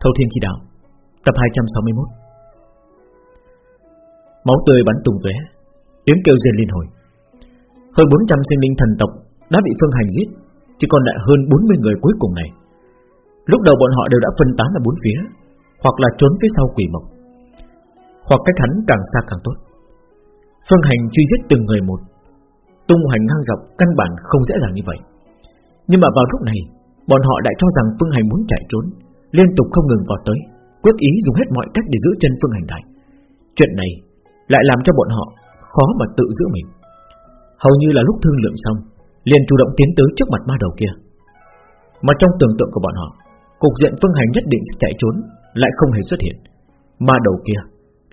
Thâu Thiên Chỉ Đạo Tập 261 Máu tươi bắn tung tóe, tiếng kêu rên liên hồi. Hơn 400 sinh linh thần tộc đã bị Phương Hành giết, chỉ còn lại hơn 40 người cuối cùng này. Lúc đầu bọn họ đều đã phân tán ở bốn phía, hoặc là trốn phía sau quỷ mộc, hoặc cách hắn càng xa càng tốt. Phương Hành truy giết từng người một, tung hoành ngang dọc căn bản không dễ dàng như vậy. Nhưng mà vào lúc này, bọn họ đã cho rằng Phương Hành muốn chạy trốn, liên tục không ngừng vào tới, quyết ý dùng hết mọi cách để giữ chân Phương Hành đại. Chuyện này lại làm cho bọn họ khó mà tự giữ mình. Hầu như là lúc thương lượng xong, liền chủ động tiến tới trước mặt ma đầu kia. Mà trong tưởng tượng của bọn họ, cục diện Phương Hành nhất định sẽ chạy trốn, lại không hề xuất hiện. Ma đầu kia,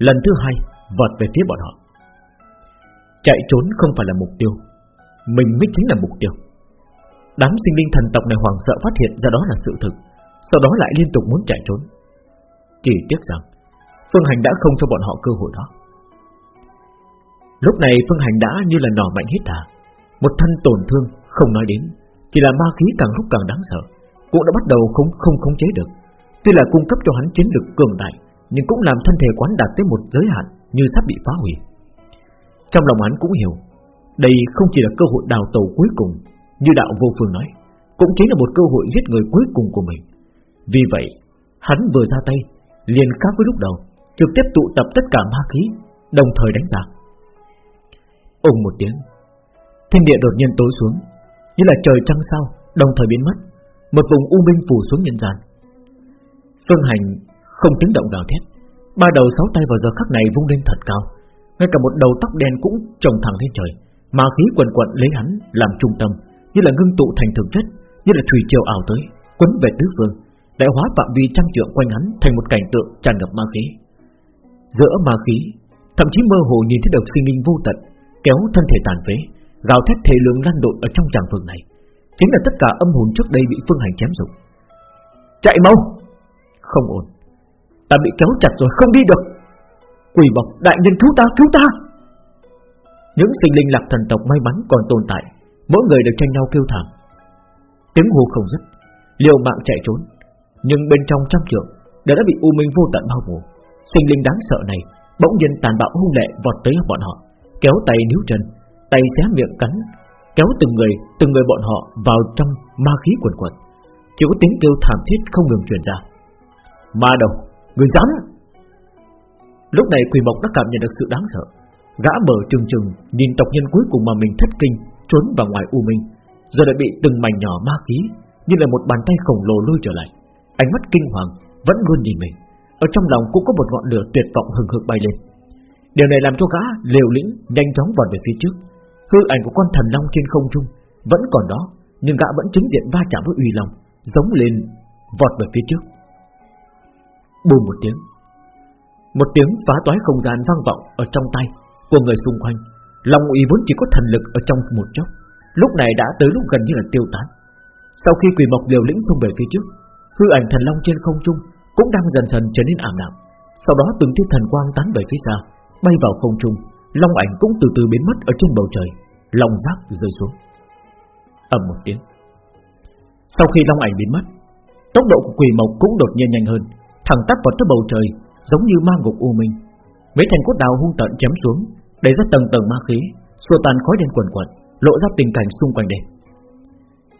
lần thứ hai vọt về phía bọn họ. Chạy trốn không phải là mục tiêu, mình mới chính là mục tiêu. Đám sinh linh thần tộc này hoảng sợ phát hiện ra đó là sự thực, sau đó lại liên tục muốn chạy trốn. Chỉ tiếc rằng Phương Hành đã không cho bọn họ cơ hội đó. Lúc này Phương Hành đã như là nỏ mạnh hết thả, một thân tổn thương không nói đến, chỉ là ma khí càng lúc càng đáng sợ, cũng đã bắt đầu không không khống chế được. Tuy là cung cấp cho hắn chiến lực cường đại, nhưng cũng làm thân thể quán đạt tới một giới hạn như sắp bị phá hủy. Trong lòng hắn cũng hiểu, đây không chỉ là cơ hội đào tàu cuối cùng, như đạo vô phương nói, cũng chính là một cơ hội giết người cuối cùng của mình. Vì vậy, hắn vừa ra tay, liền khác với lúc đầu, trực tiếp tụ tập tất cả ma khí, đồng thời đánh ra. Ông một tiếng, thiên địa đột nhiên tối xuống, như là trời trăng sao, đồng thời biến mất, một vùng u minh phủ xuống nhân gian. Phương Hành không tiếng động gào thét, ba đầu sáu tay vào giờ khắc này vung lên thật cao, ngay cả một đầu tóc đen cũng trồng thẳng lên trời, ma khí quần quận lấy hắn làm trung tâm, như là ngưng tụ thành thực chất, như là thủy triều ảo tới, quấn về tứ phương, đại hóa phạm vi trăm trượng quanh hắn thành một cảnh tượng tràn ngập ma khí. Giữa ma khí, thậm chí mơ hồ nhìn thấy được sinh linh vô tận kéo thân thể tàn phế, gào thét thể lượng lan đột ở trong tràng vực này, chính là tất cả âm hồn trước đây bị phương hành chém dụng. Chạy mau! Không ổn, ta bị kéo chặt rồi không đi được. Quỷ bọc đại nhân cứu ta cứu ta! Những sinh linh lạc thần tộc may mắn còn tồn tại, mỗi người đều tranh nhau kêu thảm. Tiếng hô không dứt, liều mạng chạy trốn, nhưng bên trong trăm trượng đã đã bị u minh vô tận bao phủ. Sinh linh đáng sợ này bỗng nhiên tàn bạo hung lệ vọt tới bọn họ, kéo tay níu chân, tay xé miệng cắn, kéo từng người, từng người bọn họ vào trong ma khí quần quật. Chỉ có tiếng kêu thảm thiết không ngừng truyền ra. Ma đầu, người dám! Lúc này Quỷ Mộc đã cảm nhận được sự đáng sợ. Gã mở trừng trừng nhìn tộc nhân cuối cùng mà mình thất kinh trốn vào ngoài u minh, rồi lại bị từng mảnh nhỏ ma khí như là một bàn tay khổng lồ lôi trở lại. Ánh mắt kinh hoàng vẫn luôn nhìn mình, ở trong lòng cũng có một ngọn lửa tuyệt vọng hừng hực bay lên. Điều này làm cho gã liều lĩnh nhanh chóng vọt về phía trước. Hư ảnh của con thần long trên không trung vẫn còn đó, nhưng gã vẫn chính diện va chạm với uy long, giống lên vọt về phía trước. Bùm một tiếng, một tiếng phá toái không gian vang vọng ở trong tay của người xung quanh. Long uy vốn chỉ có thần lực ở trong một chốc, lúc này đã tới lúc gần như là tiêu tán. Sau khi quỷ mộc liều lĩnh xông về phía trước, hư ảnh thần long trên không trung cũng đang dần dần trở nên ảm đạm. Sau đó từng tia thần quang tán về phía xa, bay vào không trung, long ảnh cũng từ từ biến mất ở trên bầu trời, long giáp rơi xuống. ầm một tiếng. Sau khi long ảnh biến mất, tốc độ của quỷ mộc cũng đột nhiên nhanh hơn, thẳng tắp vào tới bầu trời, giống như ma ngục u minh. Mấy thanh cốt đào hung tận chém xuống, đẩy ra tầng tầng ma khí, xua tan khói đen quần quần, lộ ra tình cảnh xung quanh đây.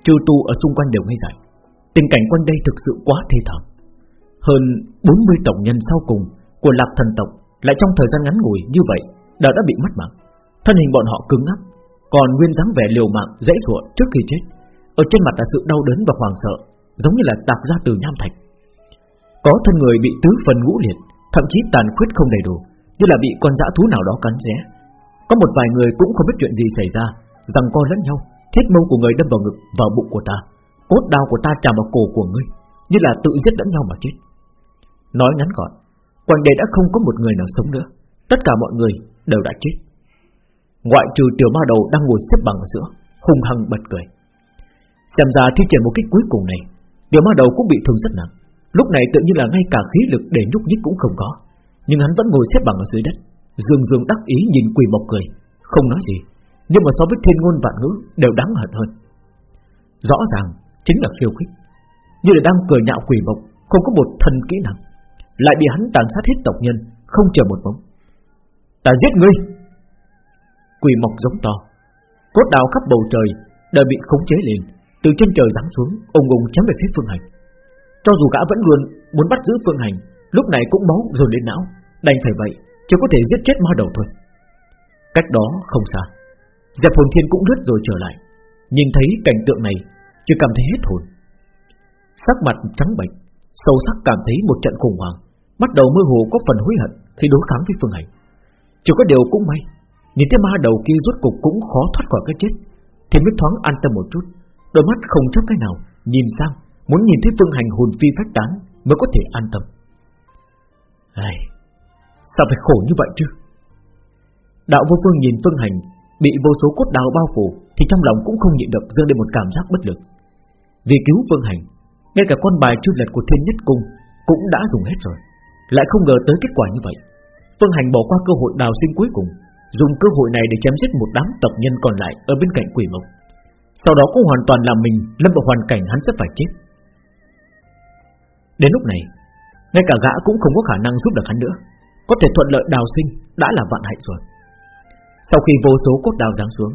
Chư tu ở xung quanh đều ngây dại, tình cảnh quanh đây thực sự quá thê thảm. Hơn 40 tổng nhân sau cùng của Lạc Thần tộc lại trong thời gian ngắn ngủi như vậy đã đã bị mất mạng. Thân hình bọn họ cứng ngắc, còn nguyên dáng vẻ liều mạng dễ dụa trước khi chết, ở trên mặt là sự đau đớn và hoảng sợ, giống như là tạc ra từ nham thạch. Có thân người bị tứ phần ngũ liệt, thậm chí tàn khuyết không đầy đủ, như là bị con dã thú nào đó cắn xé. Có một vài người cũng không biết chuyện gì xảy ra, rằng co lẫn nhau, thiết mâu của người đâm vào ngực, vào bụng của ta, cốt đao của ta chạm vào cổ của ngươi, như là tự giết lẫn nhau mà chết. Nói ngắn gọn, Quanh đây đã không có một người nào sống nữa. Tất cả mọi người đều đã chết. Ngoại trừ tiểu ma đầu đang ngồi xếp bằng ở giữa Hùng hăng bật cười. Xem ra thi triển một kích cuối cùng này Tiểu ma đầu cũng bị thương rất nặng. Lúc này tự nhiên là ngay cả khí lực để nhúc nhích cũng không có Nhưng hắn vẫn ngồi xếp bằng ở dưới đất. Dương dương đắc ý nhìn quỳ mộc cười Không nói gì Nhưng mà so với thiên ngôn vạn ngữ đều đáng hận hơn. Rõ ràng chính là khiêu khích. Như là đang cười nhạo quỷ mộc Không có một thần kỹ năng. Lại bị hắn tàn sát hết tộc nhân, Không chờ một bóng. Ta giết ngươi! Quỷ mộc giống to. Cốt đào khắp bầu trời Đều bị khống chế lên, Từ trên trời giáng xuống ung ung chém về phía phương hành. Cho dù gã vẫn luôn muốn bắt giữ phương hành, Lúc này cũng máu rồi lên não. Đành phải vậy, Chỉ có thể giết chết ma đầu thôi. Cách đó không xa diệp hồn thiên cũng lướt rồi trở lại. Nhìn thấy cảnh tượng này chỉ cảm thấy hết hồn. Sắc mặt trắng bệch Sâu sắc cảm thấy một trận khủng hoảng. Bắt đầu mơ hồ có phần hối hận Khi đối kháng với Phương Hành. Chỉ có điều cũng may Nhìn thấy ma đầu kia rốt cục cũng khó thoát khỏi cái chết. Thì mới thoáng an tâm một chút Đôi mắt không chấp cái nào Nhìn sang Muốn nhìn thấy Phương Hành hồn phi phách tán Mới có thể an tâm. Ai, Sao phải khổ như vậy chứ? Đạo vô phương nhìn Phương Hành Bị vô số cốt đào bao phủ Thì trong lòng cũng không nhịn được dâng lên một cảm giác bất lực. Vì cứu Phương Hành, Ngay cả con bài chư lật của thiên nhất cung Cũng đã dùng hết rồi. Lại không ngờ tới kết quả như vậy. Phương Hành bỏ qua cơ hội đào sinh cuối cùng, Dùng cơ hội này để chém giết một đám tộc nhân còn lại Ở bên cạnh quỷ mộc. Sau đó cũng hoàn toàn làm mình lâm vào hoàn cảnh hắn sẽ phải chết. Đến lúc này, Ngay cả gã cũng không có khả năng giúp được hắn nữa. Có thể thuận lợi đào sinh Đã là vạn hạnh rồi. Sau khi vô số cốt đào giáng xuống,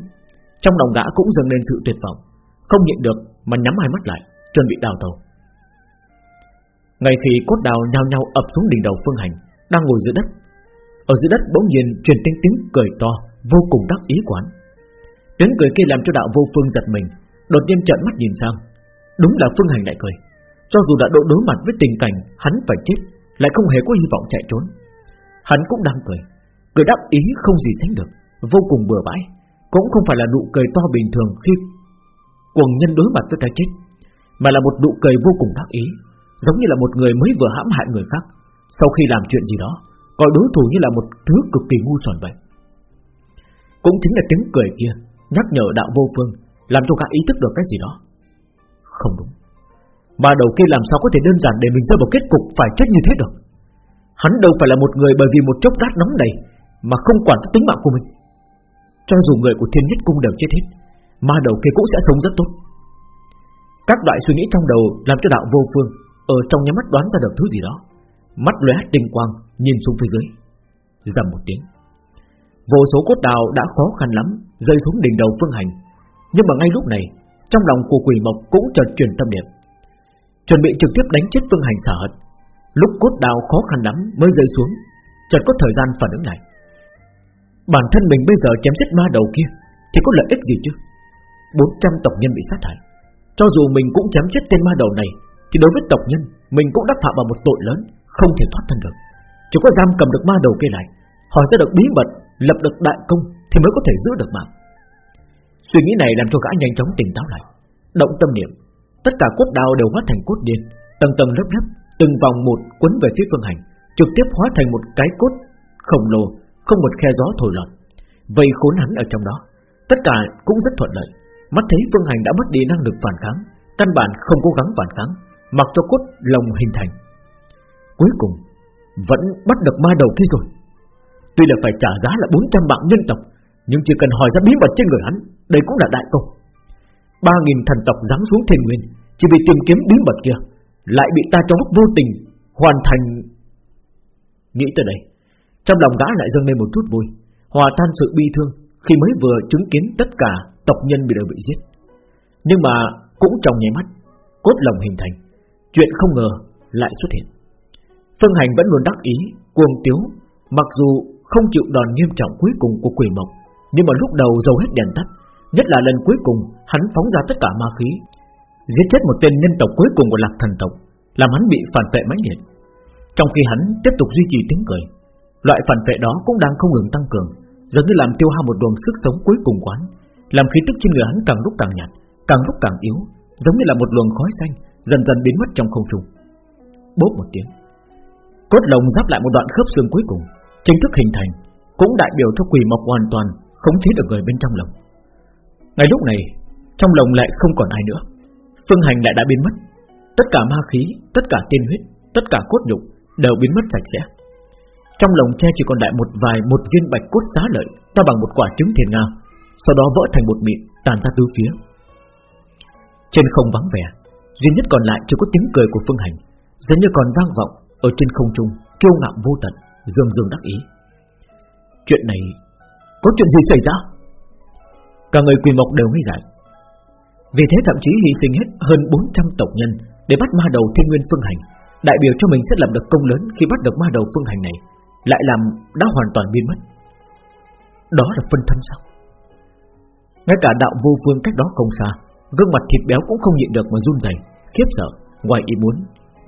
Trong lòng gã cũng dâng lên sự tuyệt vọng, Không nhịn được mà nhắm hai mắt lại Chuẩn bị đào tàu. Ngay khi cốt đào nhao nhao ập xuống đỉnh đầu Phương Hành Đang ngồi dưới đất. Ở dưới đất bỗng nhiên truyền tiếng tiếng cười to Vô cùng đắc ý quán. Tiếng cười kia làm cho đạo vô phương giật mình Đột nhiên trợn mắt nhìn sang. Đúng là Phương Hành lại cười. Cho dù đã độ đối mặt với tình cảnh hắn phải chết Lại không hề có hy vọng chạy trốn. Hắn cũng đang cười. Cười đắc ý không gì sánh được vô cùng bừa bãi, cũng không phải là nụ cười to bình thường khi cuồng nhân đối mặt với cái chết, mà là một nụ cười vô cùng đắc ý, giống như là một người mới vừa hãm hại người khác, sau khi làm chuyện gì đó, coi đối thủ như là một thứ cực kỳ ngu xuẩn vậy. Cũng chính là tiếng cười kia nhắc nhở đạo vô phương, làm cho cả ý thức được cái gì đó. Không đúng, mà đầu kia làm sao có thể đơn giản để mình rơi vào kết cục phải chết như thế được? Hắn đâu phải là một người bởi vì một chốc lát nóng này mà không quản tới tính mạng của mình. Cho dù người của thiên nhất cung đều chết hết Ma đầu kia cũng sẽ sống rất tốt. Các loại suy nghĩ trong đầu Làm cho đạo vô phương Ở trong nhắm mắt đoán ra được thứ gì đó. Mắt lóe tinh quang, Nhìn xuống phía dưới. Dầm một tiếng. Vô số cốt đào đã khó khăn lắm, Rơi xuống đỉnh đầu phương hành. Nhưng mà ngay lúc này, Trong lòng của quỷ mộc cũng chợt truyền tâm niệm. Chuẩn bị trực tiếp đánh chết phương hành xả hận. Lúc cốt đào khó khăn lắm mới rơi xuống, Chợt có thời gian phản ứng lại. Bản thân mình bây giờ chém giết ma đầu kia Thì có lợi ích gì chứ? 400 tộc nhân bị sát hại Cho dù mình cũng chém chết tên ma đầu này Thì đối với tộc nhân Mình cũng đã phạm vào một tội lớn Không thể thoát thân được Chỉ có giam cầm được ma đầu kia lại Hỏi ra được bí mật Lập được đại công Thì mới có thể giữ được mạng Suy nghĩ này làm cho gã nhanh chóng tỉnh táo lại Động tâm niệm Tất cả cốt đao đều hóa thành cốt điên Tầng tầng lớp lớp Từng vòng một quấn về phía phương hành Trực tiếp hóa thành một cái cốt khổng lồ không một khe gió thổi lọt, vây khốn hắn ở trong đó. Tất cả cũng rất thuận lợi. Mắt thấy Phương Hành đã mất đi năng lực phản kháng, căn bản không cố gắng phản kháng, mặc cho cốt lồng hình thành. Cuối cùng vẫn bắt được ma đầu kia rồi. Tuy là phải trả giá là 400 mạng nhân tộc, nhưng chỉ cần hỏi ra bí mật trên người hắn, đây cũng là đại công. 3000 thần tộc giáng xuống thiên nguyên, chỉ vì tìm kiếm bí mật kia, lại bị ta trong lúc vô tình hoàn thành. Nghĩ tới đây, trong lòng gã lại dâng lên một chút vui Hòa tan sự bi thương Khi mới vừa chứng kiến tất cả tộc nhân bị đều bị giết. Nhưng mà cũng trong nháy mắt, Cốt lòng hình thành, Chuyện không ngờ lại xuất hiện. Phương Hành vẫn luôn đắc ý, Cuồng tiếu, Mặc dù không chịu đòn nghiêm trọng cuối cùng của quỷ mộc, Nhưng mà lúc đầu dầu hết đèn tắt, Nhất là lần cuối cùng hắn phóng ra tất cả ma khí, Giết chết một tên nhân tộc cuối cùng của lạc thần tộc, Làm hắn bị phản vệ mãnh liệt. Trong khi hắn tiếp tục duy trì tiếng cười, Loại phản vệ đó cũng đang không ngừng tăng cường Dường như làm tiêu hao một luồng sức sống cuối cùng quán làm khí tức trên người hắn càng lúc càng nhạt Càng lúc càng yếu Giống như là một luồng khói xanh Dần dần biến mất trong không trung. Bốp một tiếng Cốt lồng giáp lại một đoạn khớp xương cuối cùng Chính thức hình thành Cũng đại biểu cho quỷ mộc hoàn toàn Khống chế được người bên trong lồng. Ngay lúc này Trong lồng lại không còn ai nữa Phương hành lại đã biến mất. Tất cả ma khí, tất cả tiên huyết Tất cả cốt nhục đều biến mất sạch sẽ. Trong lồng tre chỉ còn lại một vài một viên bạch cốt giá lợi To bằng một quả trứng thiền nga. Sau đó vỡ thành một mịn tàn ra tứ phía. Trên không vắng vẻ, Duy nhất còn lại chỉ có tiếng cười của Phương Hành Giống như còn vang vọng Ở trên không trung, kiêu ngạo vô tận Dương dương đắc ý. Chuyện này, Có chuyện gì xảy ra? Cả người quỳ mộc đều nghi dại. Vì thế thậm chí hy sinh hết hơn 400 tộc nhân Để bắt ma đầu thiên nguyên phương hành, Đại biểu cho mình sẽ làm được công lớn Khi bắt được ma đầu phương hành này, Lại làm đã hoàn toàn biến mất. Đó là phân thân sao? Ngay cả đạo vô phương cách đó không xa Gương mặt thịt béo cũng không nhịn được mà run rẩy, khiếp sợ, ngoài ý muốn,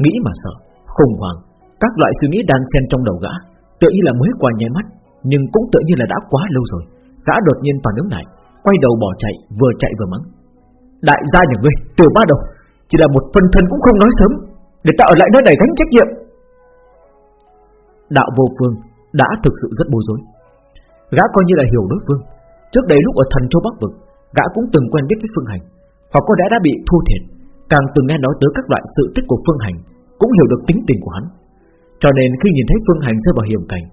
nghĩ mà sợ, khủng hoảng, các loại suy nghĩ đan xen trong đầu gã, tựa như là mới qua nháy mắt, nhưng cũng tựa như là đã quá lâu rồi. Gã đột nhiên phản ứng lại, quay đầu bỏ chạy, vừa chạy vừa mắng: "Đại gia nhà ngươi, tiểu ba đầu, chỉ là một phân thân cũng không nói sớm, để ta ở lại nơi này gánh trách nhiệm." Đạo vô phương đã thực sự rất bối rối. Gã coi như là hiểu đối phương. Trước đây lúc ở thần châu Bắc vực, gã cũng từng quen biết với Phương Hành, hoặc có lẽ đã bị thua thiệt, càng từng nghe nói tới các loại sự tích của Phương Hành, cũng hiểu được tính tình của hắn. Cho nên khi nhìn thấy Phương Hành rơi vào hiểm cảnh,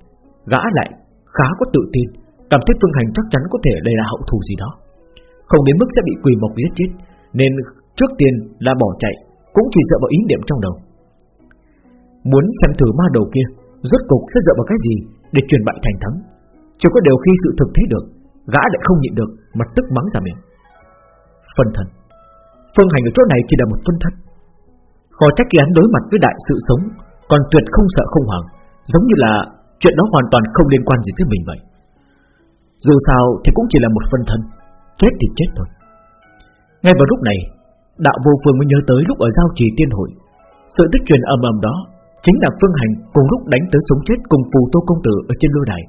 gã lại khá có tự tin, cảm thấy Phương Hành chắc chắn có thể đây là hậu thù gì đó, không đến mức sẽ bị Quỳ Mộc giết chết, nên trước tiên là bỏ chạy, cũng chỉ dựa vào ý niệm trong đầu. Muốn xem thử ma đầu kia rốt cục sẽ dựa vào cái gì để truyền bại thành thắng. Chỉ có điều khi sự thực thấy được, gã lại không nhịn được mà tức mắng ra miệng. Phân thân. Phương Hành ở chỗ này chỉ là một phân thân. Khó trách khi hắn đối mặt với đại sự sống Còn tuyệt không sợ không hoàng, Giống như là chuyện đó hoàn toàn không liên quan gì tới mình vậy. Dù sao thì cũng chỉ là một phân thân Chết thì chết thôi. Ngay vào lúc này Đạo vô phương mới nhớ tới lúc ở giao trì tiên hội. Sự tích truyền ầm ầm đó Chính là Phương Hành cùng lúc đánh tới sống chết Cùng phù tô công tử ở trên lôi đài.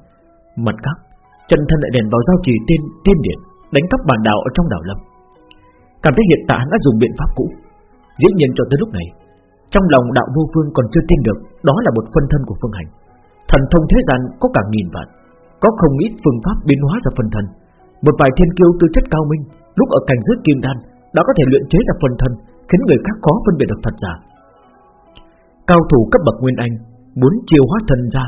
Mặt khác Chân thân lại đèn vào giao trì tiên tiên điện, Đánh cắp bản đảo ở trong đảo lâm. Cảm thấy hiện tại hắn đã dùng biện pháp cũ. Dĩ nhiên cho tới lúc này, Trong lòng đạo vô phương còn chưa tin được Đó là một phân thân của phương hành. Thần thông thế gian có cả nghìn vạn, Có không ít phương pháp biến hóa ra phân thân. Một vài thiên kiêu tư chất cao minh, Lúc ở cảnh giới kim đan, Đã có thể luyện chế ra phân thân, Khiến người khác khó phân biệt được thật giả. Cao thủ cấp bậc Nguyên Anh, Muốn chiêu hóa thần ra,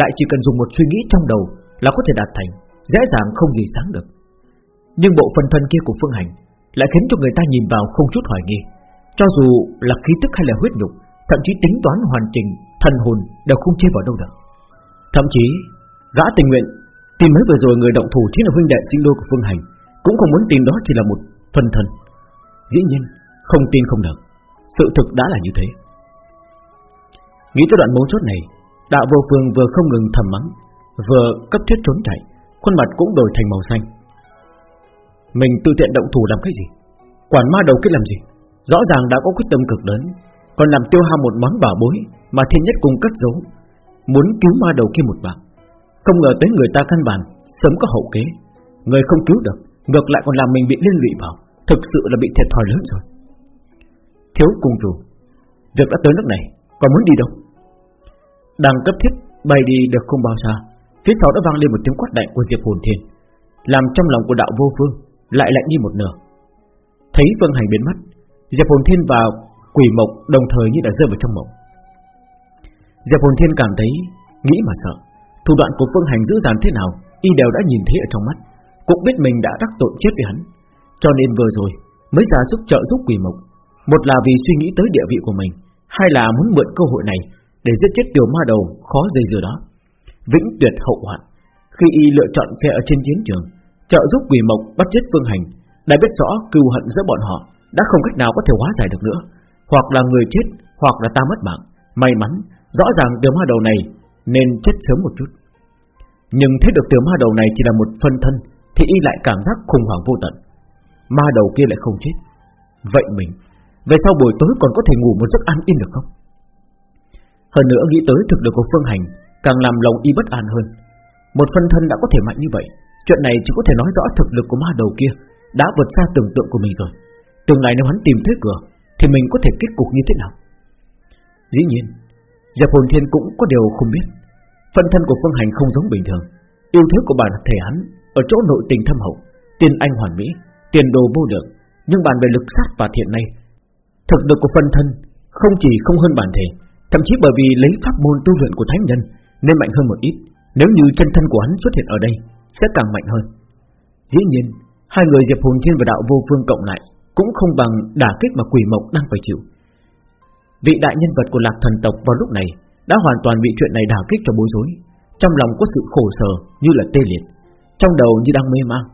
Lại chỉ cần dùng một suy nghĩ trong đầu là có thể đạt thành Dễ dàng không gì sáng được Nhưng bộ phần thân kia của Phương Hành lại khiến cho người ta nhìn vào không chút hoài nghi. Cho dù là khí tức hay là huyết nhục, thậm chí tính toán hoàn chỉnh, thần hồn đều không chê vào đâu được. Thậm chí, gã tình nguyện tìm mới vừa rồi người động thủ chính là huynh đệ sinh đôi của Phương Hành, cũng không muốn tìm đó chỉ là một phần thân, Dĩ nhiên, không tin không được, sự thực đã là như thế. Nghĩ tới đoạn mấu chốt này, đạo vô phương vừa không ngừng thầm mắng, vừa cấp thiết trốn chạy, khuôn mặt cũng đổi thành màu xanh. Mình tự tiện động thủ làm cái gì? Quản ma đầu kia làm gì? Rõ ràng đã có quyết tâm cực lớn Còn làm tiêu hao một món bảo bối Mà thiên nhất cùng cất giấu. Muốn cứu ma đầu kia một mạng. Không ngờ tới người ta căn bản Sớm có hậu kế. Người không cứu được Ngược lại còn làm mình bị liên lụy vào. Thực sự là bị thiệt thòi lớn rồi. Thiếu cung chủ Việc đã tới nước này Còn muốn đi đâu? Đang cấp thiết bay đi được không bao xa? Phía sau đã vang lên một tiếng quát đại của Diệp Hồn Thiên Làm trong lòng của đạo vô phương lại lạnh đi một nửa. Thấy Phương Hành biến mất, Diệp Hồn Thiên và Quỷ Mộc đồng thời như đã rơi vào trong mộng. Diệp Hồn Thiên cảm thấy nghĩ mà sợ, thủ đoạn của Phương Hành dữ dằn thế nào, y đều đã nhìn thấy ở trong mắt, cũng biết mình đã đắc tội chết với hắn, cho nên vừa rồi mới ra giúp trợ giúp Quỷ Mộc, một là vì suy nghĩ tới địa vị của mình, hai là muốn mượn cơ hội này để giết chết tiểu ma đầu khó dây dưa đó. Vĩnh tuyệt hậu hoạn, khi y lựa chọn phe ở trên chiến trường trợ giúp quỷ mộc bắt chết phương hành đã biết rõ cừu hận giữa bọn họ đã không cách nào có thể hóa giải được nữa. Hoặc là người chết hoặc là ta mất mạng. May mắn rõ ràng tiểu ma đầu này nên chết sớm một chút. Nhưng thấy được tiểu ma đầu này chỉ là một phân thân thì y lại cảm giác khủng hoảng vô tận. Ma đầu kia lại không chết. Vậy mình về sau buổi tối còn có thể ngủ một giấc an yên được không? Hơn nữa nghĩ tới thực lực của phương hành càng làm lòng y bất an hơn. Một phân thân đã có thể mạnh như vậy, Chuyện này chỉ có thể nói rõ thực lực của ma đầu kia Đã vượt xa tưởng tượng của mình rồi. Tương lai nếu hắn tìm thấy cửa, Thì mình có thể kết cục như thế nào? Dĩ nhiên, Diệp Hồn Thiên cũng có điều không biết. Phân thân của Phương Hành không giống bình thường. Yêu thế của bản thể hắn Ở chỗ nội tình thâm hậu Tiền anh hoàn mỹ, Tiền đồ vô lượng, Nhưng bàn về lực sát và thiện này Thực lực của phân thân Không chỉ không hơn bản thể, Thậm chí bởi vì lấy pháp môn tu luyện của thánh nhân nên mạnh hơn một ít. Nếu như chân thân của hắn xuất hiện ở đây sẽ càng mạnh hơn. Dĩ nhiên, hai người Diệp Hồn Thiên và Đạo Vô Phương cộng lại cũng không bằng đả kích mà Quỷ Mộc đang phải chịu. Vị đại nhân vật của lạc thần tộc vào lúc này Đã hoàn toàn bị chuyện này đả kích cho bối rối. Trong lòng có sự khổ sở như là tê liệt Trong đầu như đang mê mang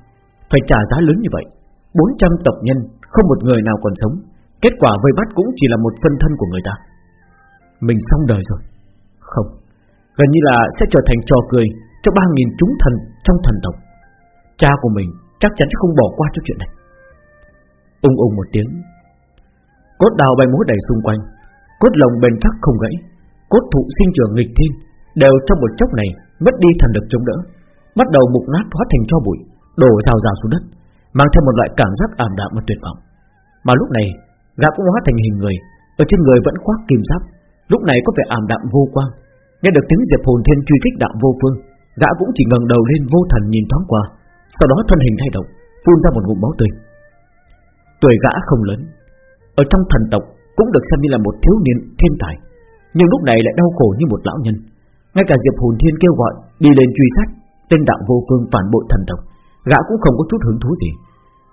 Phải trả giá lớn như vậy 400 tộc nhân Không một người nào còn sống. Kết quả vây bắt cũng chỉ là một phân thân của người ta. Mình xong đời rồi. Không. Gần như là sẽ trở thành trò cười Cho 3.000 chúng thần trong thần tộc. Cha của mình chắc chắn sẽ không bỏ qua cho chuyện này. Ung ung một tiếng. Cốt đào bay múa đầy xung quanh. Cốt lồng bền chắc không gãy. Cốt thụ sinh trưởng nghịch thiên Đều trong một chốc này mất đi thần lực chống đỡ. Bắt đầu mục nát hóa thành cho bụi, Đổ rào rào xuống đất, Mang theo một loại cảm giác ảm đạm và tuyệt vọng. Mà lúc này, gã cũng hóa thành hình người, Ở trên người vẫn khoác kim giáp. Lúc này có vẻ ảm đạm vô quang. Nghe được tiếng Diệp Hồn Thiên truy kích đạo vô phương, Gã cũng chỉ ngẩng đầu lên vô thần nhìn thoáng qua, Sau đó thân hình thay động, Phun ra một ngụm máu tươi. Tuổi gã không lớn, Ở trong thần tộc cũng được xem như là một thiếu niên thiên tài, Nhưng lúc này lại đau khổ như một lão nhân. Ngay cả Diệp Hồn Thiên kêu gọi, Đi lên truy sát, Tên đạo vô phương phản bội thần tộc, Gã cũng không có chút hứng thú gì.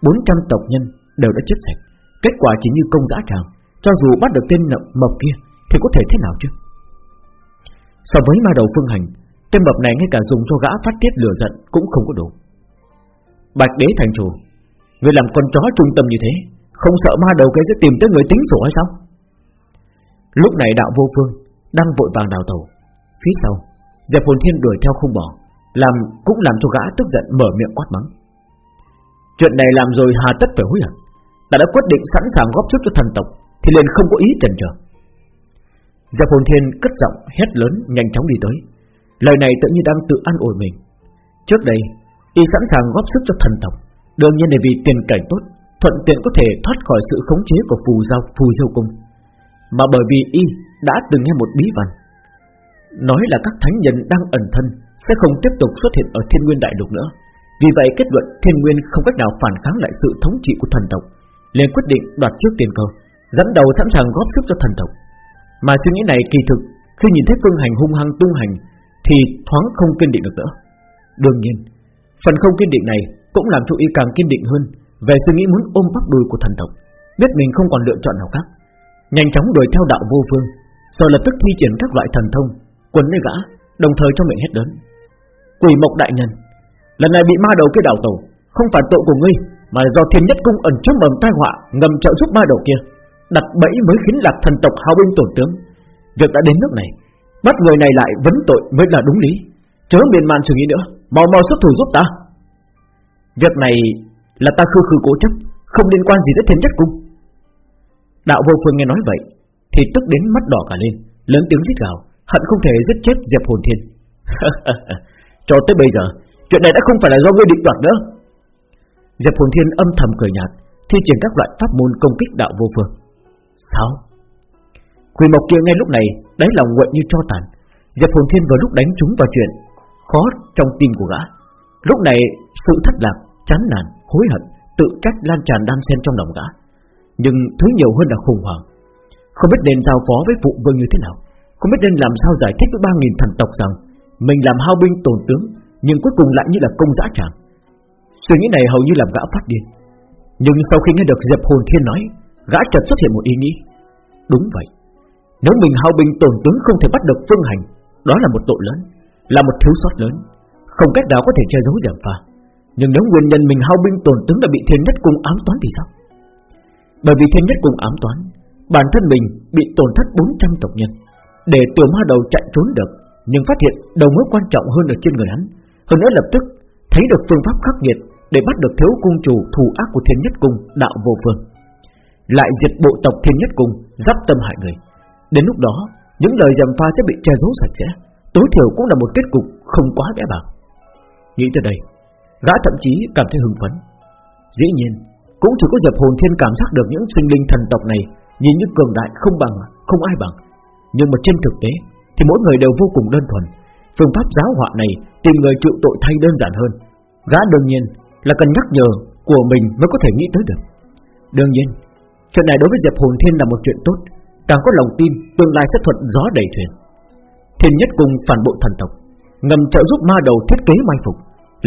400 tộc nhân đều đã chết sạch, Kết quả chỉ như công dã tràng Cho dù bắt được tên mập kia Thì có thể thế nào chứ? So với ma đầu phương hành, Tên mập này ngay cả dùng cho gã phát tiết lửa giận Cũng không có đủ. Bạch đế thành chủ, Người làm con chó trung tâm như thế, Không sợ ma đầu kia sẽ tìm tới người tính sổ hay sao? Lúc này đạo vô phương Đang vội vàng đào tàu Phía sau, Diệp hồn thiên đuổi theo không bỏ, làm Cũng làm cho gã tức giận mở miệng quát mắng. Chuyện này làm rồi hà tất phải hối hận. Ta đã quyết định sẵn sàng góp sức cho thần tộc, Thì liền không có ý chần chờ. Diệp hồn thiên cất giọng hét lớn, nhanh chóng đi tới. Lời này tự như đang tự ăn ủi mình. Trước đây, Y sẵn sàng góp sức cho thần tộc. Đương nhiên là vì tiền cảnh tốt, Thuận tiện có thể thoát khỏi sự khống chế của phù giao, phù diêu cung. Mà bởi vì Y đã từng nghe một bí văn, Nói là các thánh nhân đang ẩn thân Sẽ không tiếp tục xuất hiện ở thiên nguyên đại lục nữa. Vì vậy, kết luận thiên nguyên không cách nào phản kháng lại sự thống trị của thần tộc, liền quyết định đoạt trước tiền cơ, dẫn đầu sẵn sàng góp sức cho thần tộc mà suy nghĩ này kỳ thực, khi nhìn thấy phương hành hung hăng tung hành, thì thoáng không kiên định được nữa. Đương nhiên, phần không kiên định này cũng làm cho y càng kiên định hơn về suy nghĩ muốn ôm bắp đùi của thần tộc, biết mình không còn lựa chọn nào khác. Nhanh chóng đuổi theo đạo vô phương, rồi lập tức thi triển các loại thần thông, quấn lấy gã, đồng thời cho mệnh hết lớn. Quỷ mộc đại nhân, lần này bị ma đầu kia đảo tổ không phải tội của ngươi, mà là do thiên nhất cung ẩn chứa mầm tai họa ngầm trợ giúp ma đầu kia đặt bẫy mới khiến lạc thần tộc hao binh tổn tướng. Việc đã đến nước này bắt người này lại vấn tội mới là đúng lý. Chớ miền man suy nghĩ nữa mau mau xuất thủ giúp ta. Việc này là ta khư khư cố chấp không liên quan gì tới thiên nhất cung. Đạo vô phương nghe nói vậy thì tức đến mắt đỏ cả lên lớn tiếng rít gào hận không thể giết chết diệp hồn thiên. Cho tới bây giờ chuyện này đã không phải là do ngươi định đoạt nữa. Diệp Hồn Thiên âm thầm cười nhạt, thi triển các loại pháp môn công kích đạo vô phương. Sao? Quỳ mộc kia ngay lúc này đáy lòng nguội như cho tàn. Diệp Hồn Thiên vừa lúc đánh trúng vào chuyện khó trong tim của gã. Lúc này sự thất lạc, chán nản, hối hận, tự trách lan tràn đan xen trong lòng gã. Nhưng thứ nhiều hơn là khủng hoảng. Không biết nên giao phó với phụ vương như thế nào, không biết nên làm sao giải thích với ba nghìn thần tộc rằng mình làm hao binh tổn tướng, nhưng cuối cùng lại như là công dã tràng. Suy nghĩ này hầu như làm gã phát điên Nhưng sau khi nghe được Diệp Hồn Thiên nói Gã chợt xuất hiện một ý nghĩ. Đúng vậy. Nếu mình hao binh tổn tướng không thể bắt được Phương Hành, Đó là một tội lớn, Là một thiếu sót lớn, Không cách nào có thể che giấu giảm pha Nhưng nếu nguyên nhân mình hao binh tổn tướng là bị thiên nhất cung ám toán thì sao? Bởi vì thiên nhất cung ám toán, Bản thân mình bị tổn thất 400 tộc nhân. Để tiểu ma đầu chạy trốn được, Nhưng phát hiện đầu mối quan trọng hơn ở trên người hắn. Hơn nữa lập tức, thấy được phương pháp khắc nghiệt để bắt được thiếu cung chủ thù ác của thiên nhất cung, đạo vô phương lại diệt bộ tộc thiên nhất cung giáp tâm hại người. Đến lúc đó những lời dèm pha sẽ bị che giấu sạch sẽ tối thiểu cũng là một kết cục không quá đẽ bạc. nghĩ tới đây gã thậm chí cảm thấy hưng phấn. Dĩ nhiên cũng chỉ có diệp hồn thiên cảm giác được những sinh linh thần tộc này nhìn như cường đại không bằng không ai bằng. Nhưng mà trên thực tế thì mỗi người đều vô cùng đơn thuần. Phương pháp giáo họa này tìm người chịu tội thay đơn giản hơn. Gã đương nhiên là cần nhắc nhở của mình mới có thể nghĩ tới được. Đương nhiên, chuyện này đối với Diệp Hồn Thiên là một chuyện tốt, càng có lòng tin tương lai sẽ thuận gió đầy thuyền. Thiên nhất cùng phản bội thần tộc, ngầm trợ giúp ma đầu thiết kế mai phục,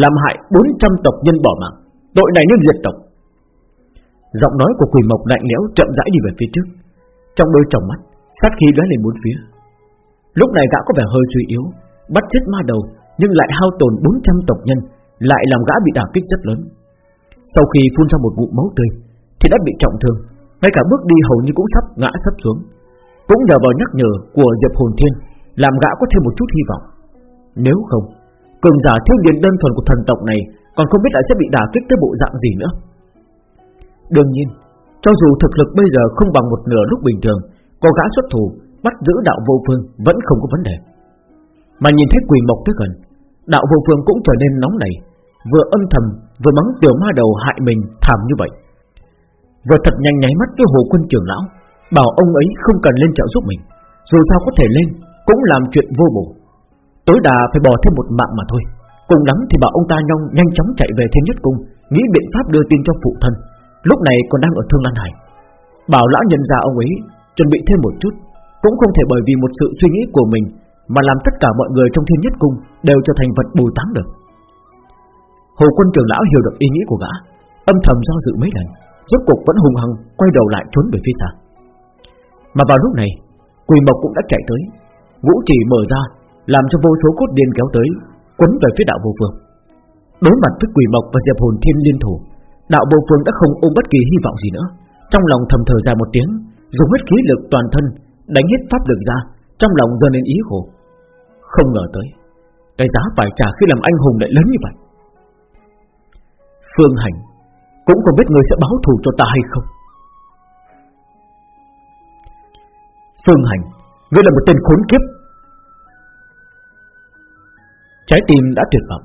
làm hại 400 tộc nhân bỏ mạng, tội này nên diệt tộc. Giọng nói của Quỷ Mộc lạnh lẽo chậm rãi đi về phía trước, trong đôi tròng mắt Sát khí lóe lên bốn phía Lúc này gã có vẻ hơi suy yếu Bắt chết ma đầu Nhưng lại hao tổn 400 tộc nhân Lại làm gã bị đả kích rất lớn Sau khi phun ra một ngụm máu tươi Thì đã bị trọng thương ngay cả bước đi hầu như cũng sắp ngã sắp xuống. Cũng nhờ vào nhắc nhở của Diệp Hồn Thiên, Làm gã có thêm một chút hy vọng. Nếu không, Cường giả thiếu niên đơn thuần của thần tộc này Còn không biết lại sẽ bị đả kích tới bộ dạng gì nữa. Đương nhiên, Cho dù thực lực bây giờ không bằng một nửa lúc bình thường, Có gã xuất thủ, Bắt giữ đạo vô phương vẫn không có vấn đề. Mà nhìn thấy quỳ mộc tới gần, Đạo vô phương cũng trở nên nóng nảy, Vừa âm thầm, vừa mắng tiểu ma đầu hại mình thảm như vậy. Vừa thật nhanh nháy mắt với hồ quân trưởng lão, Bảo ông ấy không cần lên trợ giúp mình, Dù sao có thể lên Cũng làm chuyện vô bổ. Tối đa phải bỏ thêm một mạng mà thôi, Cùng lắm thì bảo ông ta nhong, nhanh chóng chạy về thiên nhất cung, Nghĩ biện pháp đưa tin cho phụ thân, Lúc này còn đang ở Thương Lan Hải. Bảo lão nhận ra ông ấy Chuẩn bị thêm một chút, Cũng không thể bởi vì một sự suy nghĩ của mình Mà làm tất cả mọi người trong thiên nhất cung Đều trở thành vật bùi táng được. Hồ quân trưởng lão hiểu được ý nghĩ của gã, Âm thầm do dự mấy lần. Rốt cuộc vẫn hùng hăng quay đầu lại trốn về phía xa. Mà vào lúc này, Quỳ Mộc cũng đã chạy tới. Ngũ chỉ mở ra, Làm cho vô số cốt điên kéo tới, Quấn về phía đạo vô phương. Đối mặt với Quỳ Mộc và Diệp Hồn Thiên liên thủ, Đạo vô phương đã không ôm bất kỳ hy vọng gì nữa. Trong lòng thầm thở dài một tiếng, Dùng hết khí lực toàn thân, Đánh hết pháp lực ra, Trong lòng dâng lên ý khổ. Không ngờ tới, Cái giá phải trả khi làm anh hùng lại lớn như vậy. Phương Hành cũng không biết người sẽ báo thù cho ta hay không. Phương Hành, Ngươi là một tên khốn kiếp. Trái tim đã tuyệt vọng.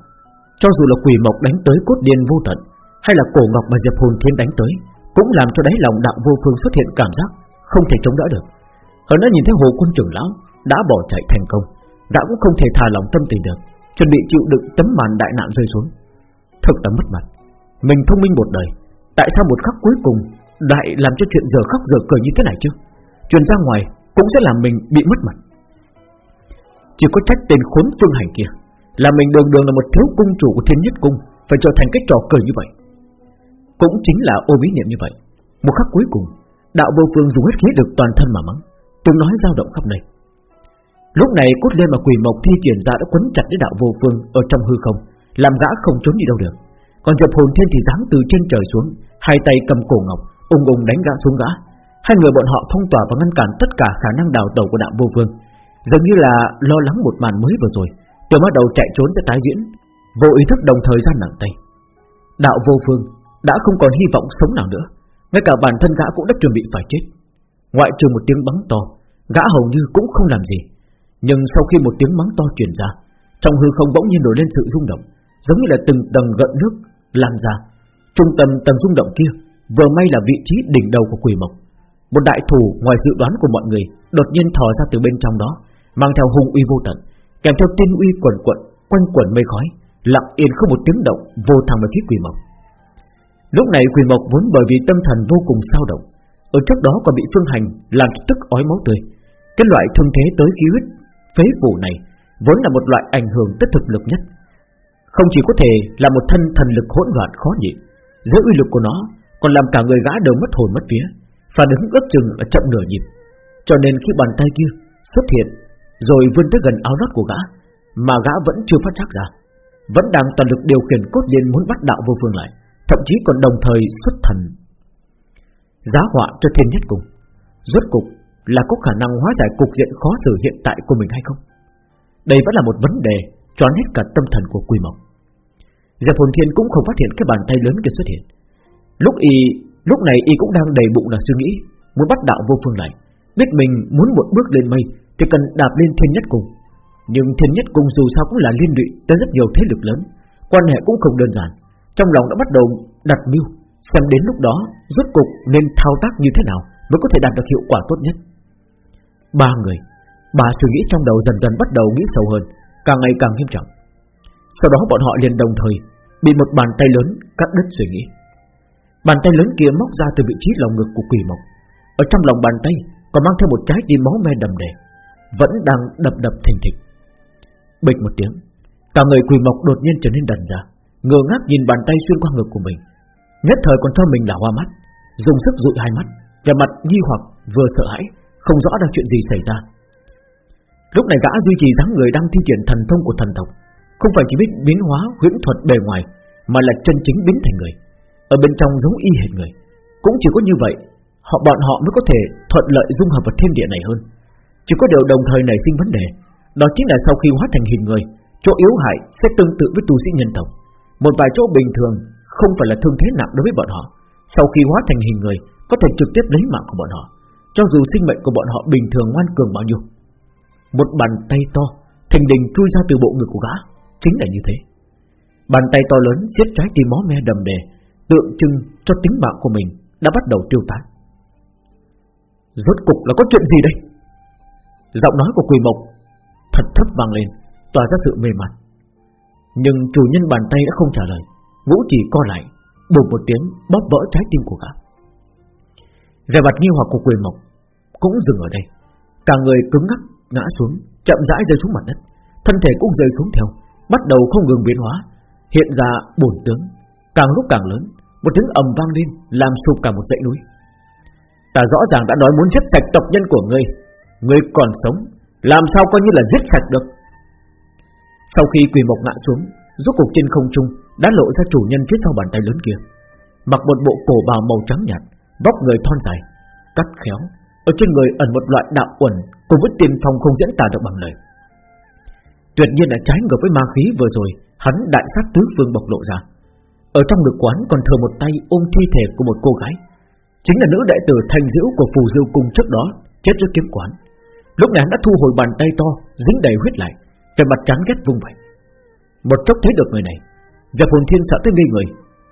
Cho dù là quỷ mộc đánh tới cốt điên vô tận, Hay là cổ ngọc mà Diệp Hồn Thiên đánh tới, Cũng làm cho đáy lòng đạo vô phương xuất hiện cảm giác Không thể chống đỡ được. Hơn nữa nhìn thấy hồ quân trưởng lão Đã bỏ chạy thành công, Đã cũng không thể thả lòng tâm tình được, Chuẩn bị chịu đựng tấm màn đại nạn rơi xuống. Thực là mất mặt. Mình thông minh một đời, Tại sao một khắc cuối cùng Đại làm cho chuyện giờ khóc giờ cười như thế này chứ? Truyền ra ngoài cũng sẽ làm mình bị mất mặt. Chỉ có trách tên khốn phương hành kia Là mình đường đường là một thiếu cung chủ của thiên nhất cung Phải trở thành cái trò cười như vậy. Cũng chính là ô bí niệm như vậy. Một khắc cuối cùng, Đạo vô phương dùng hết khí lực toàn thân mà mắng. Tiếng nói dao động khắp nơi. Lúc này cốt lên mà quỷ mộc thi triển ra đã quấn chặt đến đạo vô phương Ở trong hư không, Làm gã không trốn đi đâu được. Còn Diệp hồn thiên thì giáng từ trên trời xuống, Hai tay cầm cổ ngọc, ung ung đánh gã xuống gã. Hai người bọn họ phong tỏa và ngăn cản tất cả khả năng đào tẩu của đạo vô phương Dường như là lo lắng một màn mới vừa rồi, Tiểu bắt đầu chạy trốn sẽ tái diễn, Vô ý thức đồng thời ra nặng tay. Đạo vô phương đã không còn hy vọng sống nào nữa, Ngay cả bản thân gã cũng đã chuẩn bị phải chết. Ngoại trừ một tiếng bắn to, Gã hầu như cũng không làm gì. Nhưng sau khi một tiếng mắng to truyền ra, Trong hư không bỗng nhiên nổi lên sự rung động, Giống như là từng tầng gợn nước lan ra. Trung tâm tầng rung động kia Vừa may là vị trí đỉnh đầu của quỷ mộc. Một đại thủ ngoài dự đoán của mọi người Đột nhiên thò ra từ bên trong đó, Mang theo hung uy vô tận, Kèm theo tiên uy quần quận, Quanh quẩn mây khói, Lặng yên không một tiếng động, Vô thẳng về phía quỷ mộc. Lúc này quỷ mộc vốn bởi vì tâm thần vô cùng sao động, Ở trước đó còn bị phương hành Làm tức ói máu tươi. Cái loại thương thế tới khí huyết, Phế phủ này Vốn là một loại ảnh hưởng tích thực lực nhất. Không chỉ có thể là một thân thần lực hỗn loạn khó nhịn Dưới uy lực của nó Còn làm cả người gã đều mất hồn mất vía, Phản ứng ước chừng là chậm nửa nhịp. Cho nên khi bàn tay kia xuất hiện Rồi vươn tới gần áo lót của gã, Mà gã vẫn chưa phát giác ra, Vẫn đang toàn lực điều khiển cốt liên muốn bắt đạo vô phương lại, Thậm chí còn đồng thời xuất thần. Giá họa cho thiên nhất cùng Rốt cục là có khả năng hóa giải cục diện khó xử hiện tại của mình hay không? Đây vẫn là một vấn đề Choán hết cả tâm thần của Quy Mộc. Diệp Hồn Thiên cũng không phát hiện cái bàn tay lớn kia xuất hiện. Lúc y, Lúc này y cũng đang đầy bụng là suy nghĩ, Muốn bắt đạo vô phương này. Biết mình muốn một bước lên mây Thì cần đạp lên thiên nhất cung. Nhưng thiên nhất cung dù sao cũng là liên lụy Tới rất nhiều thế lực lớn, Quan hệ cũng không đơn giản. Trong lòng đã bắt đầu đặt mưu, Xem đến lúc đó rốt cục nên thao tác như thế nào Mới có thể đạt được hiệu quả tốt nhất. Ba người bà suy nghĩ trong đầu dần dần bắt đầu nghĩ sâu hơn, Càng ngày càng nghiêm trọng. Sau đó bọn họ liền đồng thời Bị một bàn tay lớn cắt đứt suy nghĩ. Bàn tay lớn kia móc ra từ vị trí lòng ngực của quỷ mộc. Ở trong lòng bàn tay Còn mang theo một trái tim máu me đầm đề, Vẫn đang đập đập thình thịch. Bịch một tiếng, Cả người quỷ mộc đột nhiên trở nên đần ra, Ngơ ngác nhìn bàn tay xuyên qua ngực của mình. Nhất thời còn cho mình là hoa mắt, Dùng sức dụi hai mắt Và mặt nghi hoặc, vừa sợ hãi, Không rõ đang chuyện gì xảy ra. Lúc này gã duy trì dáng người đang thi triển thần thông của thần tộc không phải chỉ biết biến hóa huyễn thuật bề ngoài, Mà là chân chính biến thành người. Ở bên trong giống y hệt người. Cũng chỉ có như vậy, họ, Bọn họ mới có thể thuận lợi dung hợp vào thiên địa này hơn. Chỉ có điều đồng thời nảy sinh vấn đề, Đó chính là sau khi hóa thành hình người, Chỗ yếu hại sẽ tương tự với tu sĩ nhân tộc. Một vài chỗ bình thường Không phải là thương thế nặng đối với bọn họ. Sau khi hóa thành hình người, Có thể trực tiếp lấy mạng của bọn họ, Cho dù sinh mệnh của bọn họ bình thường ngoan cường bao nhiêu. Một bàn tay to, Thành đình chui ra từ bộ ngực của gã. Chính là như thế. Bàn tay to lớn siết trái tim máu me đầm đề Tượng trưng cho tính mạng của mình Đã bắt đầu tiêu tán. Rốt cục là có chuyện gì đây? Giọng nói của quỳ mộc Thật thấp vang lên tỏa ra sự mê man. Nhưng chủ nhân bàn tay đã không trả lời, Vũ chỉ co lại, bùng một tiếng bóp vỡ trái tim của gã. Vẻ mặt nghi hoặc của Quỳ Mộc cũng dừng ở đây, cả người cứng ngắc ngã xuống, chậm rãi rơi xuống mặt đất, thân thể cũng rơi xuống theo, bắt đầu không ngừng biến hóa, hiện ra bổn tướng, càng lúc càng lớn, một tiếng ầm vang lên làm sụp cả một dãy núi. Ta rõ ràng đã nói muốn giết sạch tộc nhân của ngươi, ngươi còn sống, làm sao coi như là giết sạch được? Sau khi quỳ mộc ngã xuống Rốt cục trên không trung Đã lộ ra chủ nhân phía sau bàn tay lớn kia Mặc một bộ cổ bào màu trắng nhạt Vóc người thon dài Cắt khéo Ở trên người ẩn một loại đạo uẩn Cùng với tiền phong không diễn tả được bằng lời Tuyệt nhiên là trái ngược với ma khí vừa rồi, Hắn đại sát tứ phương bộc lộ ra. Ở trong ngực quán còn thờ một tay ôm thi thể của một cô gái. Chính là nữ đại tử thanh diễu của phù diêu cung trước đó, Chết trước kiếm quán. Lúc này hắn đã thu hồi bàn tay to, Dính đầy huyết lại về mặt chán ghét vung vẩy. Một chốc thấy được người này, Diệp hồn thiên sợ tới ngây người,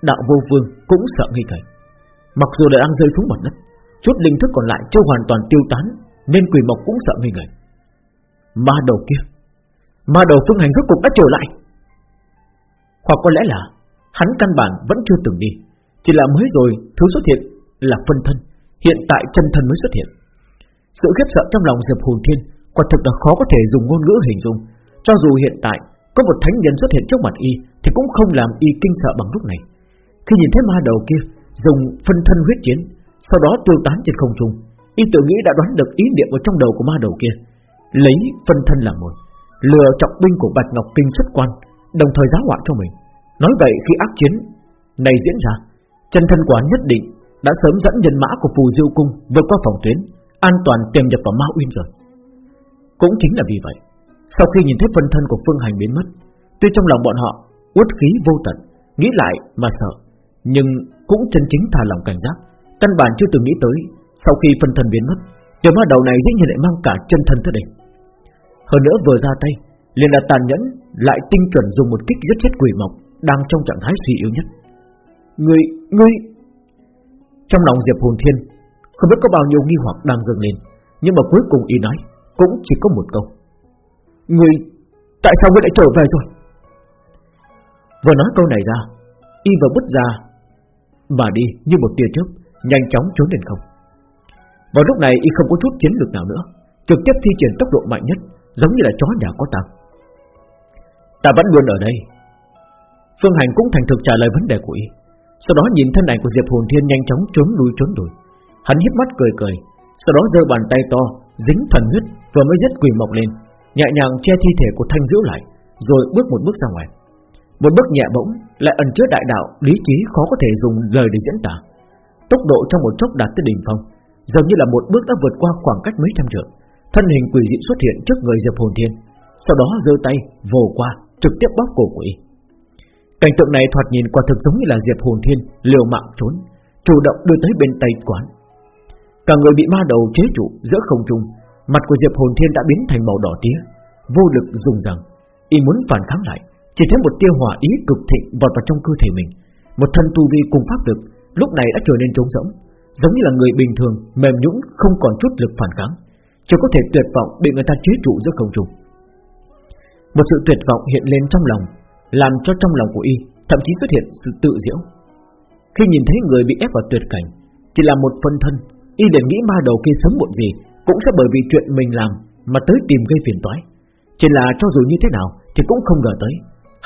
Đạo vô vương cũng sợ ngây người. Mặc dù đã đang rơi xuống mặt đất, Chút linh thức còn lại chưa hoàn toàn tiêu tán, Nên quỷ mộc cũng sợ ngây người. Ma đầu kia Ma đầu phương hành rốt cục đã trở lại. Hoặc có lẽ là Hắn căn bản vẫn chưa từng đi. Chỉ là mới rồi thứ xuất hiện là phân thân. Hiện tại chân thân mới xuất hiện. Sự khiếp sợ trong lòng Diệp Hồn Thiên Quả thực là khó có thể dùng ngôn ngữ hình dung. Cho dù hiện tại có một thánh nhân xuất hiện trước mặt y, Thì cũng không làm y kinh sợ bằng lúc này. Khi nhìn thấy ma đầu kia Dùng phân thân huyết chiến, Sau đó tiêu tán trên không trung, Y tự nghĩ đã đoán được ý niệm ở trong đầu của ma đầu kia. Lấy phân thân làm mồi Lừa trọng binh của Bạch Ngọc Kinh xuất quan, Đồng thời giáo họa cho mình. Nói vậy khi ác chiến này diễn ra, Chân thân quán nhất định Đã sớm dẫn nhân mã của phù diêu cung vượt qua phòng tuyến, An toàn tiềm nhập vào ma uyên rồi. Cũng chính là vì vậy, sau khi nhìn thấy phân thân của Phương Hành biến mất, Tuy trong lòng bọn họ uất khí vô tận, Nghĩ lại mà sợ, Nhưng cũng chân chính thả lòng cảnh giác. Căn bản chưa từng nghĩ tới, Sau khi phân thân biến mất, Tiểu ma đầu này dĩ nhiên lại mang cả chân thân tới đây. Hơn nữa vừa ra tay liền là tàn nhẫn Lại tinh chuẩn dùng một kích giết chết quỷ mộc Đang trong trạng thái suy yếu nhất. Người, người Trong lòng Diệp Hồn Thiên Không biết có bao nhiêu nghi hoặc đang dâng lên Nhưng mà cuối cùng y nói Cũng chỉ có một câu. Người Tại sao ngươi lại trở về rồi? Vừa nói câu này ra Y vừa bứt ra Mà đi như một tia chớp Nhanh chóng trốn lên không. Vào lúc này Y không có chút chiến lược nào nữa Trực tiếp thi triển tốc độ mạnh nhất Giống như là chó nhà có tăng Ta vẫn luôn ở đây Phương Hành cũng thành thực trả lời vấn đề của Y Sau đó nhìn thân ảnh của Diệp Hồn Thiên nhanh chóng trốn lui trốn đuổi Hắn hiếp mắt cười cười Sau đó giơ bàn tay to Dính thần huyết vừa mới giết quỷ mọc lên nhẹ nhàng che thi thể của Thanh Diễu lại, rồi bước một bước ra ngoài. Một bước nhẹ bỗng lại ẩn chứa đại đạo, lý trí khó có thể dùng lời để diễn tả. Tốc độ trong một chốc đạt tới đỉnh phong, dường như là một bước đã vượt qua khoảng cách mấy trăm trượng. Thân hình quỷ dị xuất hiện trước người Diệp Hồn Thiên, sau đó giơ tay vồ qua, trực tiếp bóp cổ quỷ. Cảnh tượng này thoạt nhìn quả thực giống như là Diệp Hồn Thiên liều mạng trốn, chủ động đưa tới bên tay quán. Cả người bị ma đầu chế trụ giữa không trung, Mặt của Diệp Hồn Thiên đã biến thành màu đỏ tía Vô lực dùng rằng Y muốn phản kháng lại Chỉ thấy một tia hỏa ý cực thịnh vọt vào trong cơ thể mình Một thân tu vi cùng pháp lực Lúc này đã trở nên trống rỗng Giống như là người bình thường mềm nhũn không còn chút lực phản kháng chỉ có thể tuyệt vọng bị người ta chế trụ giữa không trung Một sự tuyệt vọng hiện lên trong lòng Làm cho trong lòng của Y Thậm chí xuất hiện sự tự diễu Khi nhìn thấy người bị ép vào tuyệt cảnh Chỉ là một phân thân Y liền nghĩ ma đầu kia sớm muộn gì cũng sẽ bởi vì chuyện mình làm mà tới tìm gây phiền toái. Chỉ là cho dù như thế nào thì cũng không ngờ tới,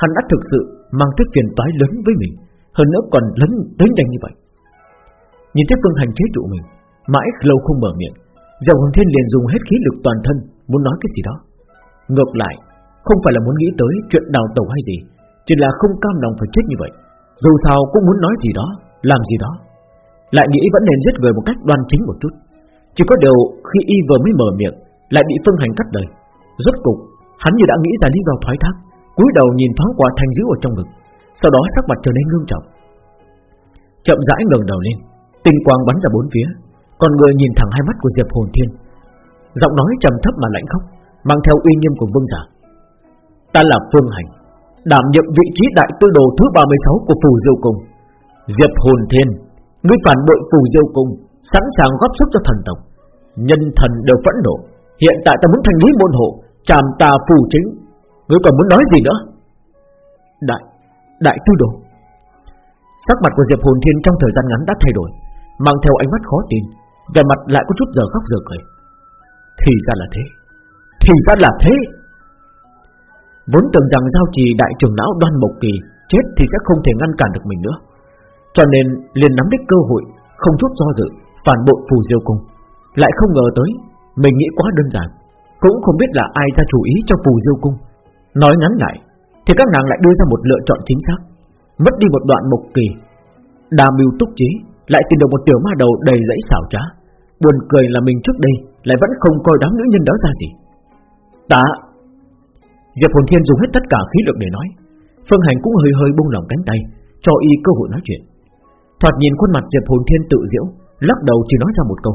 hắn đã thực sự mang tới phiền toái lớn với mình, hơn nữa còn lớn tới nhanh như vậy. Nhìn thấy Phương Hành chế trụ mình, mãi lâu không mở miệng, Diệp Hồng Thiên liền dùng hết khí lực toàn thân, Muốn nói cái gì đó. Ngược lại, Không phải là muốn nghĩ tới chuyện đào tẩu hay gì, Chỉ là không cam lòng phải chết như vậy. Dù sao cũng muốn nói gì đó, Làm gì đó. Lại nghĩ vẫn nên giết người một cách đoan chính một chút. Chỉ có điều khi y vừa mới mở miệng, Lại bị phương hành cắt đời Rốt cục, hắn như đã nghĩ ra lý do thoái thác, cúi đầu nhìn thoáng qua thanh dữ ở trong ngực, Sau đó sắc mặt trở nên ngưng trọng. Chậm rãi ngẩng đầu lên, Tinh quang bắn ra bốn phía. Còn người nhìn thẳng hai mắt của Diệp Hồn Thiên. Giọng nói trầm thấp mà lạnh khóc Mang theo uy nghiêm của vương giả. Ta là Phương Hành Đảm nhiệm vị trí đại tư đồ thứ 36 của Phù Diêu Cung. Diệp Hồn Thiên Ngươi phản bội Phù Diêu Cung Sẵn sàng góp sức cho thần tộc. Nhân thần đều phẫn nộ Hiện tại ta muốn thành lý môn hộ Chàm ta phù chính. Ngươi còn muốn nói gì nữa? Đại, đại tư đồ. Sắc mặt của Diệp Hồn Thiên trong thời gian ngắn đã thay đổi Mang theo ánh mắt khó tin. Về mặt lại có chút giờ khóc giờ cười. Thì ra là thế. Thì ra là thế. Vốn tưởng rằng giao trì đại trưởng lão đoan mộc kỳ Chết thì sẽ không thể ngăn cản được mình nữa. Cho nên liền nắm đích cơ hội, Không chút do dự, Phản bội phù diêu cung. Lại không ngờ tới, Mình nghĩ quá đơn giản, Cũng không biết là ai ra chủ ý cho phù diêu cung. Nói ngắn lại, Thì các nàng lại đưa ra một lựa chọn chính xác. Mất đi một đoạn mộc kỳ, Đa mưu túc trí lại tìm được một tiểu ma đầu đầy dãy xảo trá. Buồn cười là mình trước đây Lại vẫn không coi đám nữ nhân đó ra gì. Ta Diệp Hồn Thiên dùng hết tất cả khí lực để nói. Phương Hành cũng hơi hơi buông lỏng cánh tay Cho y cơ hội nói chuyện. Thoạt nhìn khuôn mặt Diệp Hồn Thiên tự diễu Lắc đầu chỉ nói ra một câu.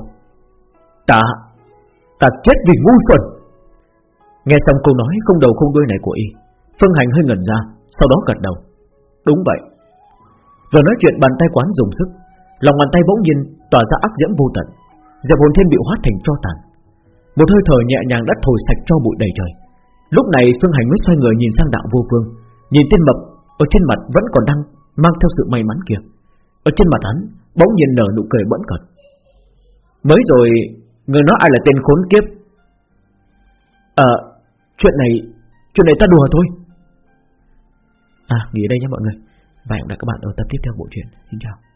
Ta Ta chết vì ngu xuẩn. Nghe xong câu nói không đầu không đuôi này của y Phương Hành hơi ngẩn ra Sau đó gật đầu. Đúng vậy. Vừa nói chuyện bàn tay quán dùng sức Lòng bàn tay bỗng nhiên tỏa ra ác diễm vô tận Diệp hồn thiên bị hóa thành cho tàn. Một hơi thở nhẹ nhàng đã thổi sạch cho bụi đầy trời. Lúc này Phương Hành mới xoay người nhìn sang đạo vô phương Nhìn tên mập Ở trên mặt vẫn còn đang mang theo sự may mắn kia. Ở trên mặt hắn Bỗng nhiên nở nụ cười bẩn cợt. Mới rồi, Người nói ai là tên khốn kiếp? Ờ Chuyện này Chuyện này ta đùa thôi. À nghỉ đây nhé mọi người. Và hẹn gặp lại các bạn ở tập tiếp theo bộ truyện. Xin chào.